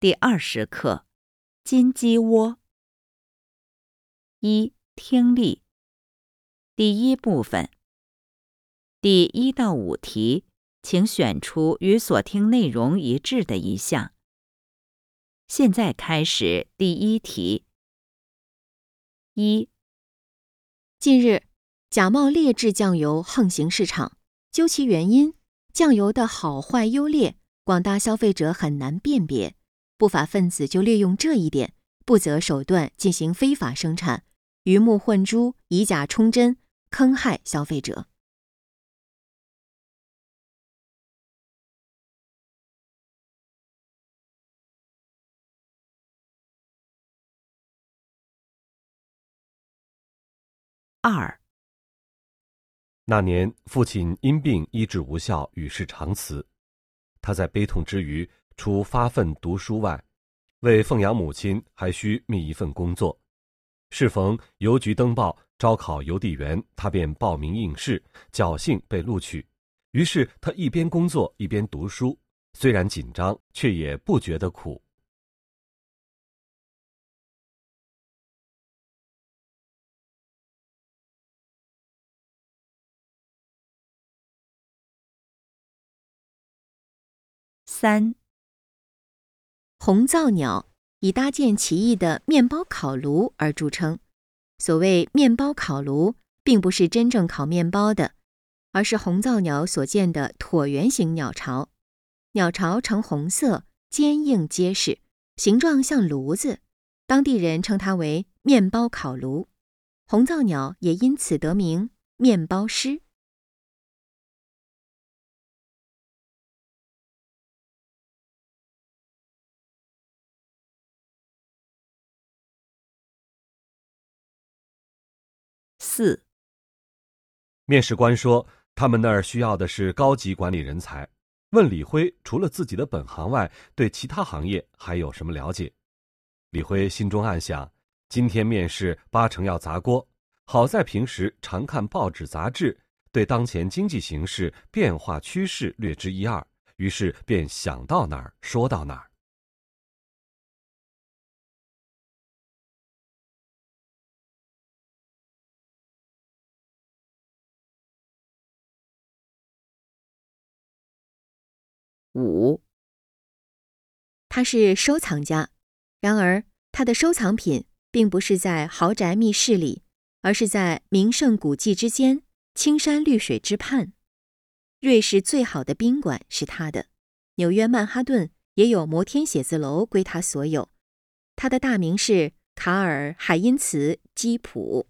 第二十课：金鸡窝。一、听力。第一部分。第一到五题，请选出与所听内容一致的一项。现在开始第一题。一、近日，假冒劣质酱油横行市场，究其原因，酱油的好坏优劣，广大消费者很难辨别。不法分子就利用这一点，不择手段进行非法生产，鱼目混珠，以假充真，坑害消费者。二，那年父亲因病医治无效，与世长辞，他在悲痛之余。除发奋读书外，为奉养母亲，还需觅一份工作。适逢邮局登报招考邮递员，他便报名应试，侥幸被录取。于是他一边工作一边读书，虽然紧张，却也不觉得苦。三。红灶鸟以搭建奇异的面包烤炉而著称。所谓面包烤炉，并不是真正烤面包的，而是红灶鸟所建的椭圆形鸟巢。鸟巢呈红色，坚硬结实，形状像炉子，当地人称它为面包烤炉。红灶鸟也因此得名“面包师”。四，面试官说他们那儿需要的是高级管理人才。问李辉，除了自己的本行外，对其他行业还有什么了解？李辉心中暗想：今天面试八成要砸锅。好在平时常看报纸杂志，对当前经济形势变化趋势略知一二，于是便想到哪儿说到哪儿。五，他是收藏家，然而他的收藏品并不是在豪宅密室里，而是在名胜古迹之间、青山绿水之畔。瑞士最好的宾馆是他的，纽约曼哈顿也有摩天写字楼归他所有。他的大名是卡尔·海因茨·基普。